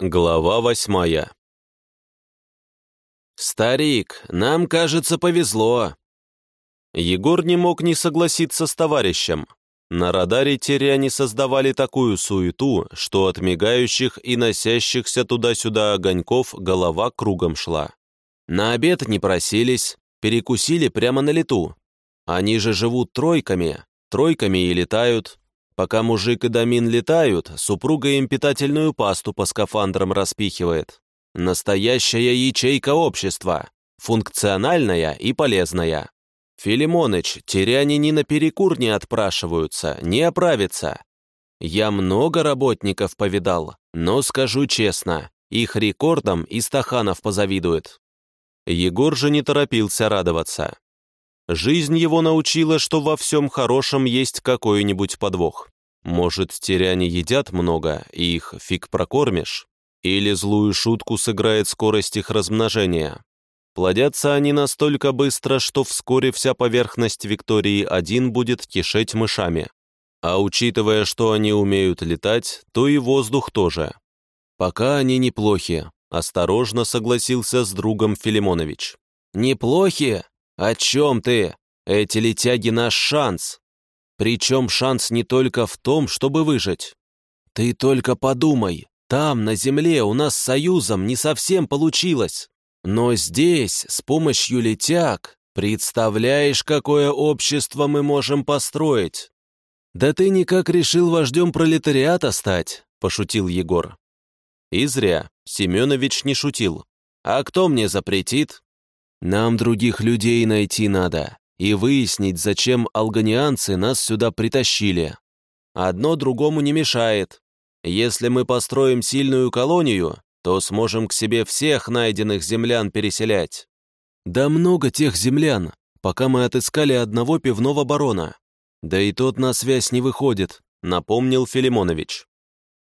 Глава восьмая «Старик, нам, кажется, повезло!» Егор не мог не согласиться с товарищем. На радаре теряне создавали такую суету, что от мигающих и носящихся туда-сюда огоньков голова кругом шла. На обед не просились, перекусили прямо на лету. Они же живут тройками, тройками и летают. Пока мужик и домин летают, супруга им питательную пасту по скафандрам распихивает. Настоящая ячейка общества, функциональная и полезная. Филимоныч, теряне ни на перекур не отпрашиваются, не оправятся. Я много работников повидал, но скажу честно, их рекордом и Стаханов позавидует. Егор же не торопился радоваться. Жизнь его научила, что во всем хорошем есть какой-нибудь подвох. Может, теряне едят много, и их фиг прокормишь? Или злую шутку сыграет скорость их размножения? Плодятся они настолько быстро, что вскоре вся поверхность Виктории-1 будет кишеть мышами. А учитывая, что они умеют летать, то и воздух тоже. Пока они неплохи, осторожно согласился с другом Филимонович. Неплохи? «О чем ты? Эти летяги наш шанс. Причем шанс не только в том, чтобы выжить. Ты только подумай, там, на земле, у нас с Союзом не совсем получилось. Но здесь, с помощью летяг, представляешь, какое общество мы можем построить?» «Да ты никак решил вождем пролетариата стать», — пошутил Егор. И зря, Семенович не шутил. «А кто мне запретит?» Нам других людей найти надо и выяснить, зачем алганианцы нас сюда притащили. Одно другому не мешает. Если мы построим сильную колонию, то сможем к себе всех найденных землян переселять. Да много тех землян, пока мы отыскали одного пивного барона. Да и тот на связь не выходит, напомнил Филимонович.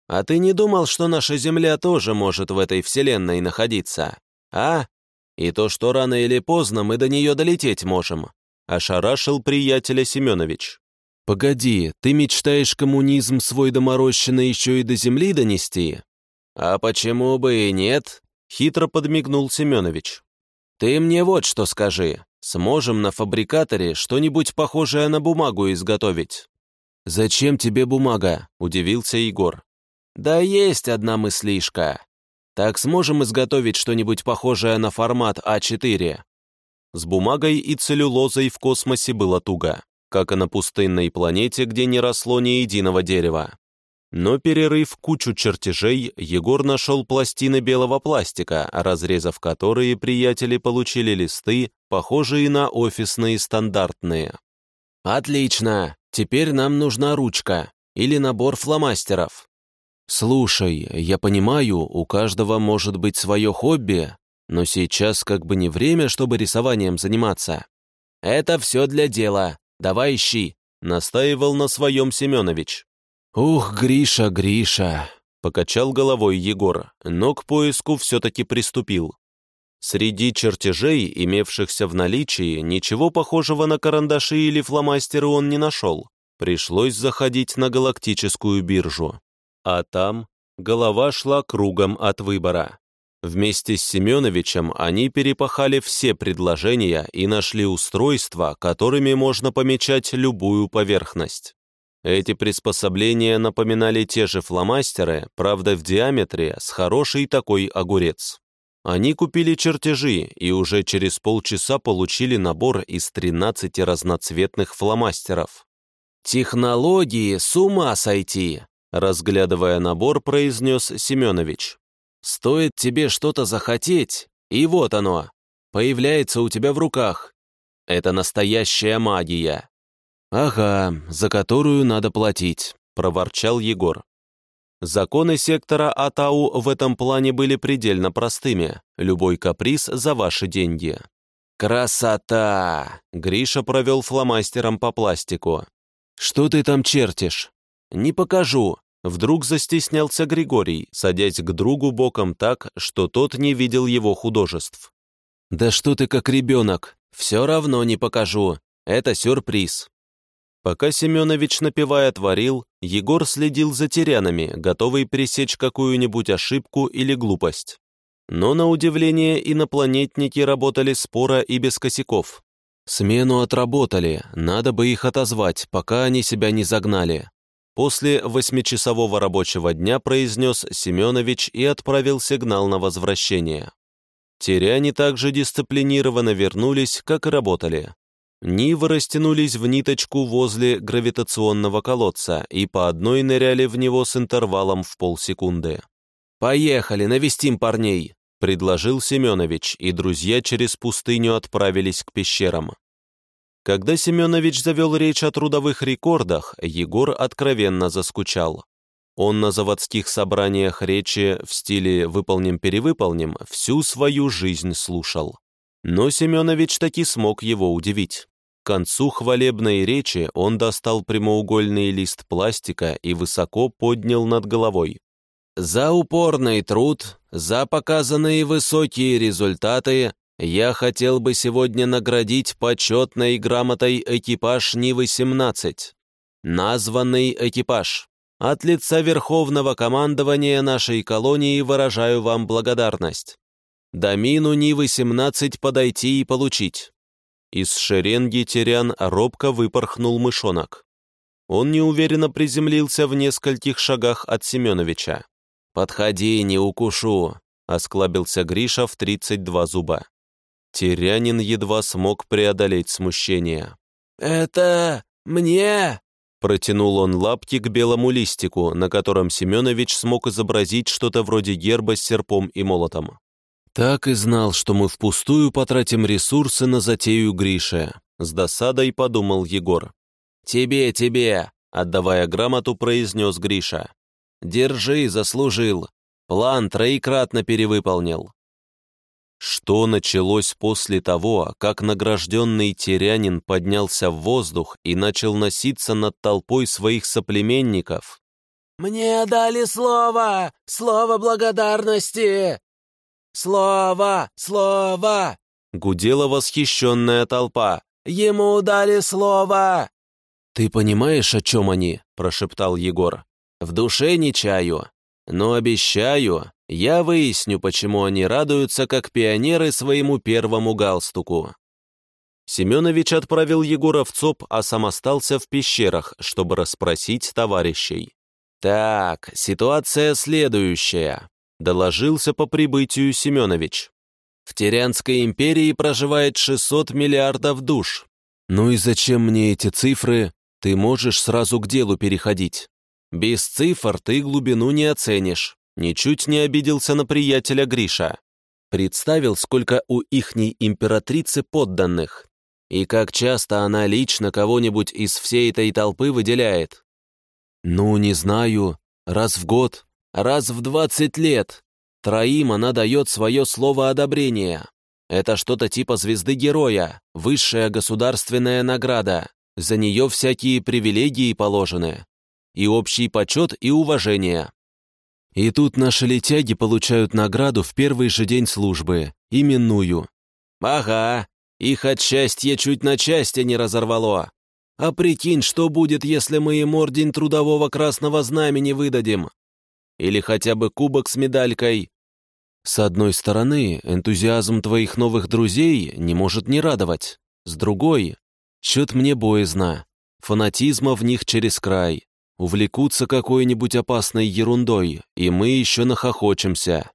А ты не думал, что наша земля тоже может в этой вселенной находиться? А? И то, что рано или поздно мы до нее долететь можем», — ошарашил приятеля Семенович. «Погоди, ты мечтаешь коммунизм свой доморощенный еще и до земли донести?» «А почему бы и нет?» — хитро подмигнул Семенович. «Ты мне вот что скажи. Сможем на фабрикаторе что-нибудь похожее на бумагу изготовить?» «Зачем тебе бумага?» — удивился Егор. «Да есть одна мыслишка. Так сможем изготовить что-нибудь похожее на формат А4. С бумагой и целлюлозой в космосе было туго, как и на пустынной планете, где не росло ни единого дерева. Но перерыв кучу чертежей, Егор нашел пластины белого пластика, разрезав которые приятели получили листы, похожие на офисные стандартные. «Отлично! Теперь нам нужна ручка или набор фломастеров. «Слушай, я понимаю, у каждого может быть свое хобби, но сейчас как бы не время, чтобы рисованием заниматься». «Это все для дела. Давай ищи», — настаивал на своем Семенович. «Ух, Гриша, Гриша», — покачал головой Егор, но к поиску все-таки приступил. Среди чертежей, имевшихся в наличии, ничего похожего на карандаши или фломастеры он не нашел. Пришлось заходить на галактическую биржу. А там голова шла кругом от выбора. Вместе с Семеновичем они перепахали все предложения и нашли устройства, которыми можно помечать любую поверхность. Эти приспособления напоминали те же фломастеры, правда в диаметре, с хороший такой огурец. Они купили чертежи и уже через полчаса получили набор из 13 разноцветных фломастеров. «Технологии с ума сойти!» Разглядывая набор, произнес Семенович. «Стоит тебе что-то захотеть, и вот оно, появляется у тебя в руках. Это настоящая магия». «Ага, за которую надо платить», — проворчал Егор. Законы сектора Атау в этом плане были предельно простыми. Любой каприз за ваши деньги. «Красота!» — Гриша провел фломастером по пластику. «Что ты там чертишь?» «Не покажу. Вдруг застеснялся Григорий, садясь к другу боком так, что тот не видел его художеств. «Да что ты как ребенок! Все равно не покажу. Это сюрприз». Пока Семенович, напевая, творил, Егор следил за терянами, готовый пресечь какую-нибудь ошибку или глупость. Но, на удивление, инопланетники работали споро и без косяков. Смену отработали, надо бы их отозвать, пока они себя не загнали. После восьмичасового рабочего дня произнес Семенович и отправил сигнал на возвращение. Теряне также дисциплинированно вернулись, как и работали. Нивы растянулись в ниточку возле гравитационного колодца и по одной ныряли в него с интервалом в полсекунды. «Поехали, навестим парней!» — предложил Семенович, и друзья через пустыню отправились к пещерам. Когда Семенович завел речь о трудовых рекордах, Егор откровенно заскучал. Он на заводских собраниях речи в стиле «выполним-перевыполним» всю свою жизнь слушал. Но Семенович таки смог его удивить. К концу хвалебной речи он достал прямоугольный лист пластика и высоко поднял над головой. «За упорный труд, за показанные высокие результаты я хотел бы сегодня наградить почетной грамотой экипаж Ни-18. Названный экипаж. От лица Верховного командования нашей колонии выражаю вам благодарность. До мину Ни-18 подойти и получить». Из шеренги терян робко выпорхнул мышонок. Он неуверенно приземлился в нескольких шагах от Семеновича. «Подходи, не укушу», — осклабился Гриша в 32 зуба. Терянин едва смог преодолеть смущение. «Это мне?» Протянул он лапки к белому листику, на котором Семенович смог изобразить что-то вроде герба с серпом и молотом. «Так и знал, что мы впустую потратим ресурсы на затею Грише», с досадой подумал Егор. «Тебе, тебе!» — отдавая грамоту, произнес Гриша. «Держи, заслужил. План троекратно перевыполнил». Что началось после того, как награжденный терянин поднялся в воздух и начал носиться над толпой своих соплеменников? «Мне дали слово! Слово благодарности! Слово! Слово!» Гудела восхищенная толпа. «Ему дали слово!» «Ты понимаешь, о чем они?» – прошептал Егор. «В душе не чаю, но обещаю, я выясню, почему они радуются, как пионеры, своему первому галстуку». Семенович отправил Егора в ЦОП, а сам остался в пещерах, чтобы расспросить товарищей. «Так, ситуация следующая», — доложился по прибытию Семенович. «В Терянской империи проживает 600 миллиардов душ. Ну и зачем мне эти цифры? Ты можешь сразу к делу переходить. Без цифр ты глубину не оценишь. Ничуть не обиделся на приятеля Гриша. Представил, сколько у ихней императрицы подданных. И как часто она лично кого-нибудь из всей этой толпы выделяет. Ну, не знаю, раз в год, раз в двадцать лет. Троим она дает свое слово одобрения. Это что-то типа звезды героя, высшая государственная награда. За нее всякие привилегии положены. И общий почет и уважение. И тут наши летяги получают награду в первый же день службы, именную. Ага, их от счастья чуть на части не разорвало. А прикинь, что будет, если мы им орден Трудового Красного Знамени выдадим? Или хотя бы кубок с медалькой? С одной стороны, энтузиазм твоих новых друзей не может не радовать. С другой, чё мне боязно. Фанатизма в них через край увлекутся какой-нибудь опасной ерундой, и мы еще нахохочемся.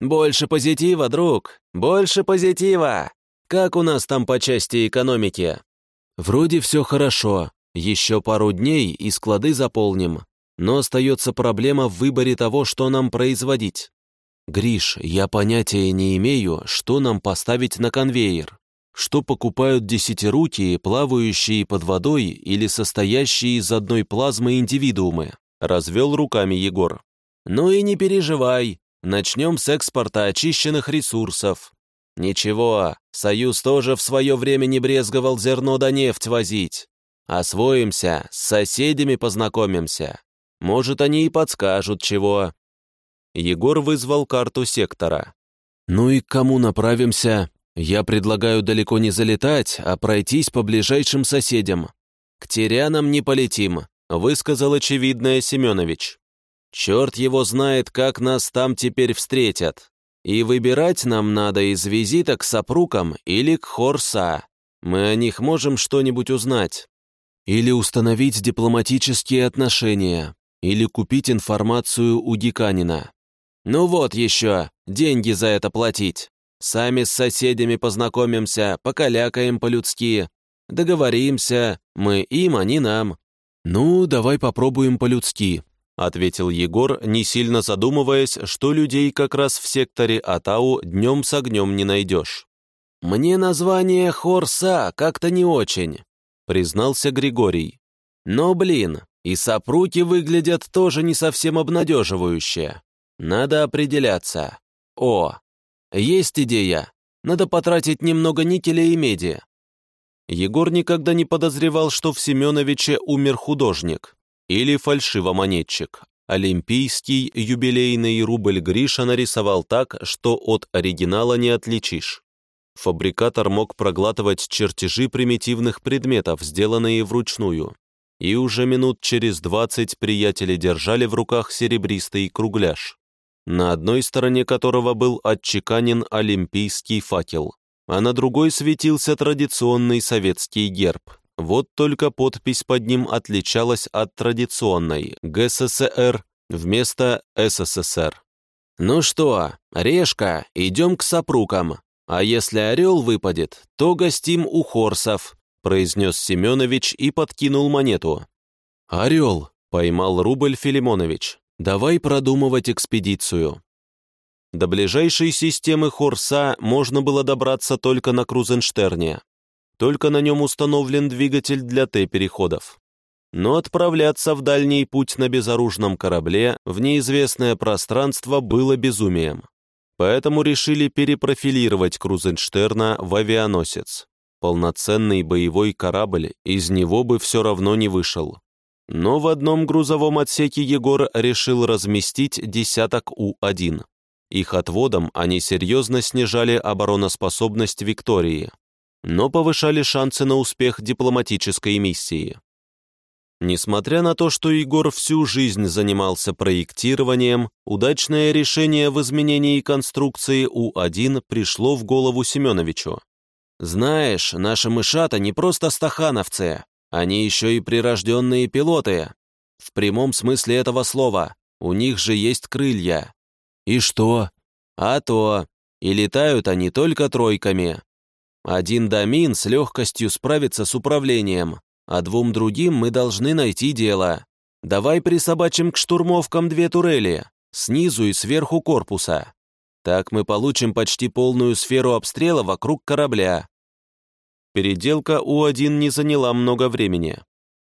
Больше позитива, друг, больше позитива. Как у нас там по части экономики? Вроде все хорошо, еще пару дней и склады заполним, но остается проблема в выборе того, что нам производить. Гриш, я понятия не имею, что нам поставить на конвейер что покупают десятирукие, плавающие под водой или состоящие из одной плазмы индивидуумы», развел руками Егор. «Ну и не переживай, начнем с экспорта очищенных ресурсов. Ничего, Союз тоже в свое время не брезговал зерно да нефть возить. Освоимся, с соседями познакомимся. Может, они и подскажут чего». Егор вызвал карту сектора. «Ну и к кому направимся?» Я предлагаю далеко не залетать, а пройтись по ближайшим соседям. к Терянам не полетим», — высказал очевидное Семенович. «Черт его знает, как нас там теперь встретят. И выбирать нам надо из визита к сопрукам или к Хорса. Мы о них можем что-нибудь узнать. Или установить дипломатические отношения, или купить информацию у Диканина. Ну вот еще, деньги за это платить. Сами с соседями познакомимся, покалякаем по-людски. Договоримся, мы им, они нам. Ну, давай попробуем по-людски, ответил Егор, не сильно задумываясь, что людей как раз в секторе Атау днем с огнем не найдешь. «Мне название Хорса как-то не очень», — признался Григорий. «Но, блин, и сопруки выглядят тоже не совсем обнадеживающе. Надо определяться. О, есть идея. Надо потратить немного никеля и меди. Егор никогда не подозревал, что в Семеновиче умер художник или фальшивомонетчик. Олимпийский юбилейный рубль Гриша нарисовал так, что от оригинала не отличишь. Фабрикатор мог проглатывать чертежи примитивных предметов, сделанные вручную. И уже минут через двадцать приятели держали в руках серебристый кругляш на одной стороне которого был отчеканен олимпийский факел, а на другой светился традиционный советский герб. Вот только подпись под ним отличалась от традиционной ГССР вместо СССР. «Ну что, Решка, идем к сопрукам, а если орел выпадет, то гостим у Хорсов», произнес Семенович и подкинул монету. «Орел», — поймал рубль Филимонович. Давай продумывать экспедицию. До ближайшей системы Хорса можно было добраться только на Крузенштерне. Только на нем установлен двигатель для Т-переходов. Но отправляться в дальний путь на безоружном корабле в неизвестное пространство было безумием. Поэтому решили перепрофилировать Крузенштерна в авианосец. Полноценный боевой корабль из него бы все равно не вышел. Но в одном грузовом отсеке Егор решил разместить десяток У-1. Их отводом они серьезно снижали обороноспособность Виктории, но повышали шансы на успех дипломатической миссии. Несмотря на то, что Егор всю жизнь занимался проектированием, удачное решение в изменении конструкции У-1 пришло в голову Семеновичу. «Знаешь, наши мышата не просто стахановцы, они еще и прирожденные пилоты. В прямом смысле этого слова. У них же есть крылья. И что? А то. И летают они только тройками. Один домин с легкостью справится с управлением, а двум другим мы должны найти дело. Давай присобачим к штурмовкам две турели, снизу и сверху корпуса. Так мы получим почти полную сферу обстрела вокруг корабля. Переделка У-1 не заняла много времени.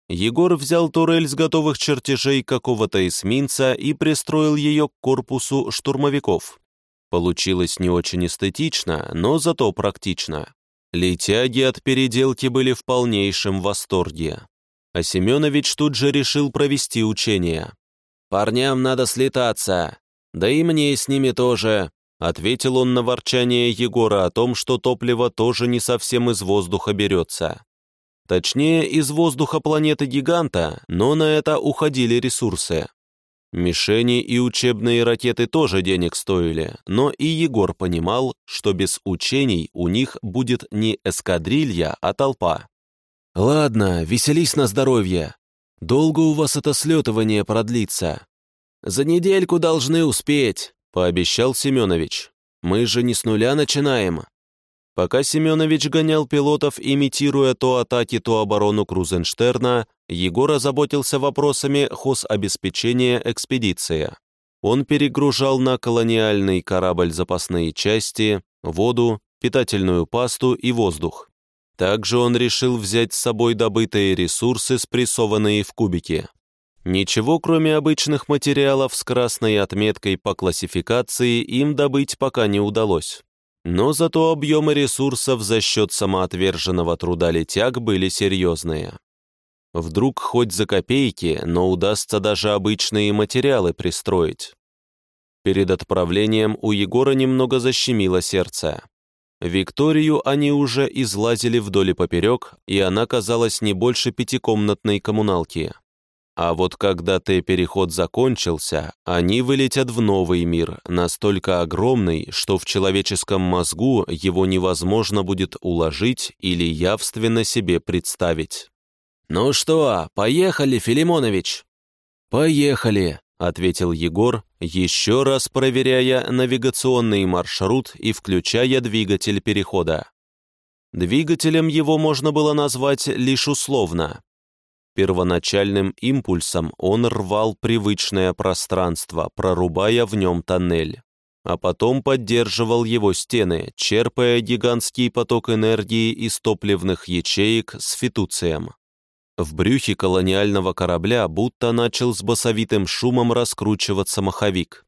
Егор взял турель с готовых чертежей какого-то эсминца и пристроил ее к корпусу штурмовиков. Получилось не очень эстетично, но зато практично. Летяги от переделки были в полнейшем восторге. А Семенович тут же решил провести учение. «Парням надо слетаться, да и мне с ними тоже. Ответил он на ворчание Егора о том, что топливо тоже не совсем из воздуха берется. Точнее, из воздуха планеты-гиганта, но на это уходили ресурсы. Мишени и учебные ракеты тоже денег стоили, но и Егор понимал, что без учений у них будет не эскадрилья, а толпа. «Ладно, веселись на здоровье. Долго у вас это слетывание продлится?» «За недельку должны успеть пообещал Семенович. «Мы же не с нуля начинаем». Пока Семенович гонял пилотов, имитируя то атаки, то оборону Крузенштерна, Егор озаботился вопросами хозобеспечения экспедиции. Он перегружал на колониальный корабль запасные части, воду, питательную пасту и воздух. Также он решил взять с собой добытые ресурсы, спрессованные в кубики. Ничего, кроме обычных материалов с красной отметкой по классификации, им добыть пока не удалось. Но зато объемы ресурсов за счет самоотверженного труда летяг были серьезные. Вдруг хоть за копейки, но удастся даже обычные материалы пристроить. Перед отправлением у Егора немного защемило сердце. Викторию они уже излазили вдоль и поперек, и она казалась не больше пятикомнатной коммуналки. А вот когда Т-переход закончился, они вылетят в новый мир, настолько огромный, что в человеческом мозгу его невозможно будет уложить или явственно себе представить. «Ну что, поехали, Филимонович?» «Поехали», — ответил Егор, еще раз проверяя навигационный маршрут и включая двигатель перехода. Двигателем его можно было назвать лишь условно. Первоначальным импульсом он рвал привычное пространство, прорубая в нем тоннель, а потом поддерживал его стены, черпая гигантский поток энергии из топливных ячеек с фитуцием. В брюхе колониального корабля будто начал с басовитым шумом раскручиваться маховик.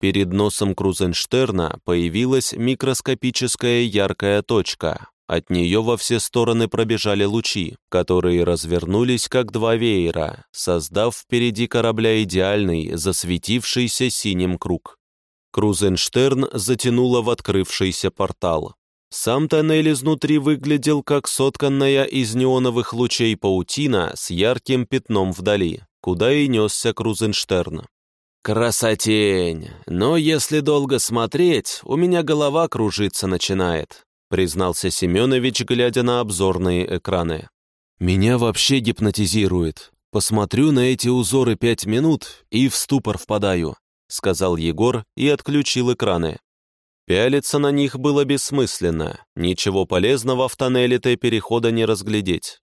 Перед носом Крузенштерна появилась микроскопическая яркая точка. От нее во все стороны пробежали лучи, которые развернулись как два веера, создав впереди корабля идеальный, засветившийся синим круг. Крузенштерн затянуло в открывшийся портал. Сам тоннель изнутри выглядел как сотканная из неоновых лучей паутина с ярким пятном вдали, куда и несся Крузенштерн. «Красотень! Но если долго смотреть, у меня голова кружиться начинает», признался Семенович, глядя на обзорные экраны. «Меня вообще гипнотизирует. Посмотрю на эти узоры пять минут и в ступор впадаю», сказал Егор и отключил экраны. Пялиться на них было бессмысленно, ничего полезного в тоннеле Т-перехода не разглядеть.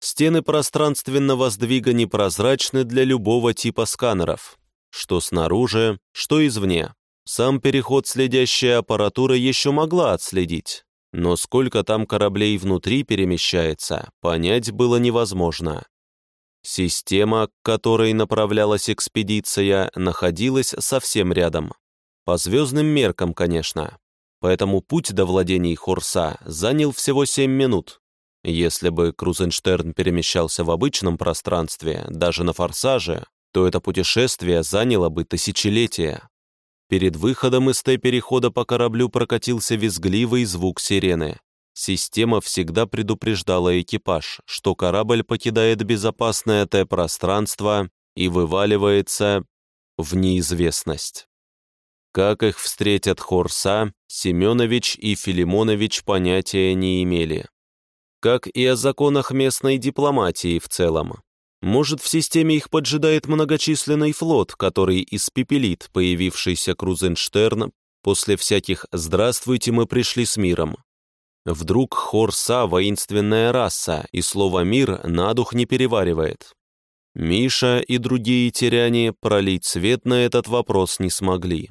Стены пространственного сдвига непрозрачны для любого типа сканеров, что снаружи, что извне. Сам переход следящая аппаратура еще могла отследить, но сколько там кораблей внутри перемещается, понять было невозможно. Система, к которой направлялась экспедиция, находилась совсем рядом. По звездным меркам, конечно. Поэтому путь до владений Хорса занял всего 7 минут. Если бы Крузенштерн перемещался в обычном пространстве, даже на форсаже, то это путешествие заняло бы тысячелетия. Перед выходом из Т-перехода по кораблю прокатился визгливый звук сирены. Система всегда предупреждала экипаж, что корабль покидает безопасное Т-пространство и вываливается в неизвестность. Как их встретят Хорса, Семенович и Филимонович понятия не имели. Как и о законах местной дипломатии в целом. Может, в системе их поджидает многочисленный флот, который испепелит появившийся Крузенштерн после всяких «здравствуйте, мы пришли с миром». Вдруг Хорса — воинственная раса, и слово «мир» на дух не переваривает. Миша и другие теряне пролить свет на этот вопрос не смогли.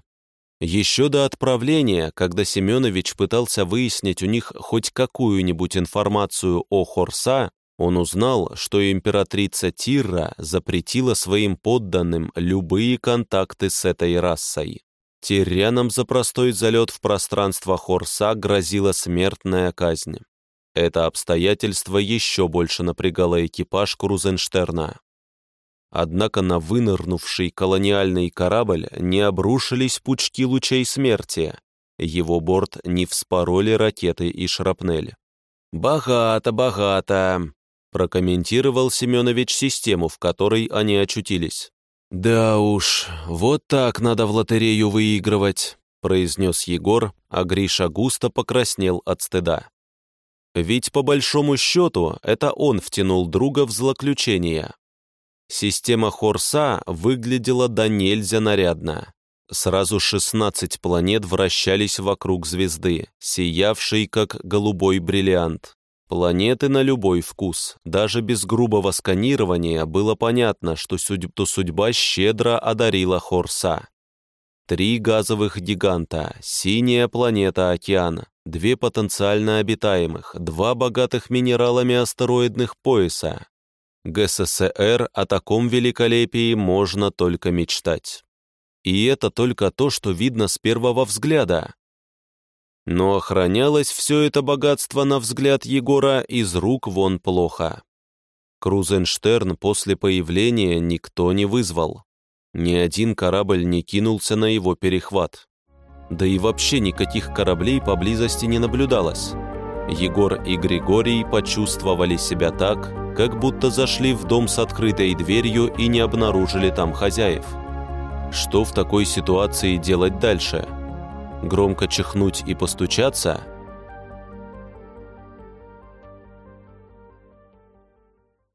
Еще до отправления, когда Семенович пытался выяснить у них хоть какую-нибудь информацию о Хорса, он узнал, что императрица Тирра запретила своим подданным любые контакты с этой расой. Тирянам за простой залет в пространство Хорса грозила смертная казнь. Это обстоятельство еще больше напрягало экипаж Крузенштерна. Однако на вынырнувший колониальный корабль не обрушились пучки лучей смерти. Его борт не вспороли ракеты и шрапнель. «Богато, богато», — прокомментировал Семенович систему, в которой они очутились. «Да уж, вот так надо в лотерею выигрывать», — произнес Егор, а Гриша густо покраснел от стыда. Ведь по большому счету это он втянул друга в злоключение. Система Хорса выглядела до нельзя нарядно. Сразу 16 планет вращались вокруг звезды, сиявшей как голубой бриллиант. Планеты на любой вкус. Даже без грубого сканирования было понятно, что, судьб, то судьба щедро одарила Хорса. Три газовых гиганта, синяя планета Океана, две потенциально обитаемых, два богатых минералами астероидных пояса, ГССР о таком великолепии можно только мечтать. И это только то, что видно с первого взгляда. Но охранялось все это богатство, на взгляд Егора, из рук вон плохо. Крузенштерн после появления никто не вызвал. Ни один корабль не кинулся на его перехват. Да и вообще никаких кораблей поблизости не наблюдалось. Егор и Григорий почувствовали себя так, как будто зашли в дом с открытой дверью и не обнаружили там хозяев. Что в такой ситуации делать дальше? Громко чихнуть и постучаться –